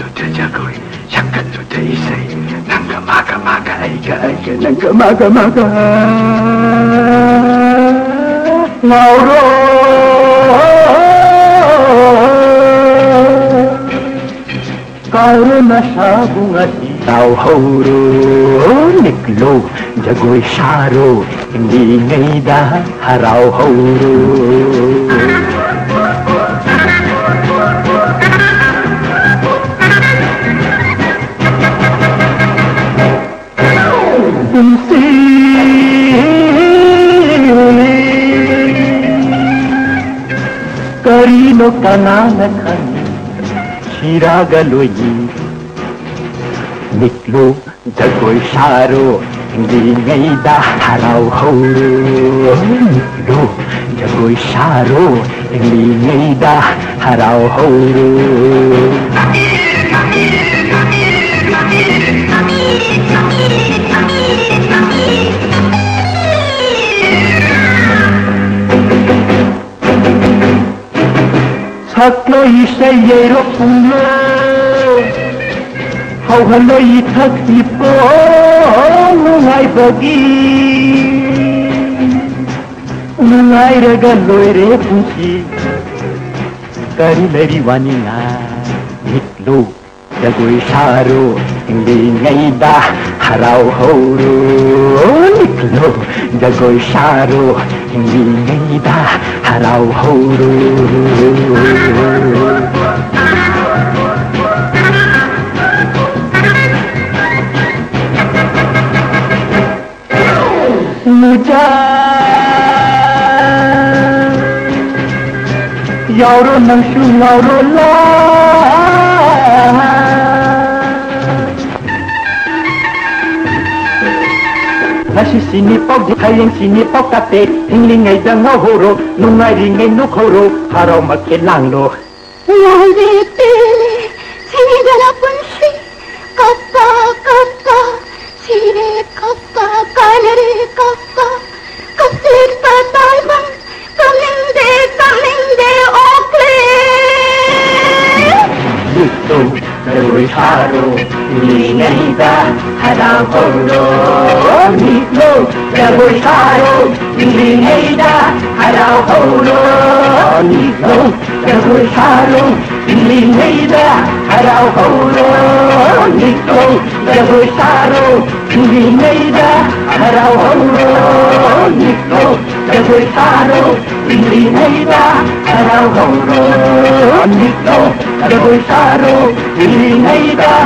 rồi chơi cha cười sẵn cạnh rồi chơi xì năng cả ma cả ma cả ấy cả ấy cả năng cả ma cả ma cả nào rồi Kau na sabu ngati tao horo niklo jagoi saro hindi ngay da haraw horo तुमसे ಕರೀನು ಕನಾನ ಶಿರಾಗಲು ಈ ನಿಕ್ಲು ಜಗೋಯ್ಸಾರು ಹಿಂಗಿಂಗೈದ ಹರವು ಹೌರು ನಿಕ್ಲು ಜಗೋಯ್ಸಾರು ಹಿಂಗಿಂಗೈದ ಹರವು ಹೌರು 학교 이세예로 풍요 하울로 이탁 입고 응아이 보기. 응아이래가 노래 풍시 까리 메리 와니나 밑로 저골 사로 땡땡이다. Jagoy saro Hindi ngay da Haraw hauro Muja Yauro nang su yauro la Nasi nasisinipaw di hayeng sinipaw kate hinglingay dangaw huro nungaringay nukhuro haraw makinanglo Lale pele sinidala punsi kappa kappa sire kappa calere kappa haru Lineiza harakondo Miklo jagoy haru Lineiza harakondo Miklo jagoy haru Lineiza harakondo Miklo jagoy haru Lineiza harakondo Miklo jagoy haru Lineiza harakondo Bandito, taga-goy saro, hihinay ka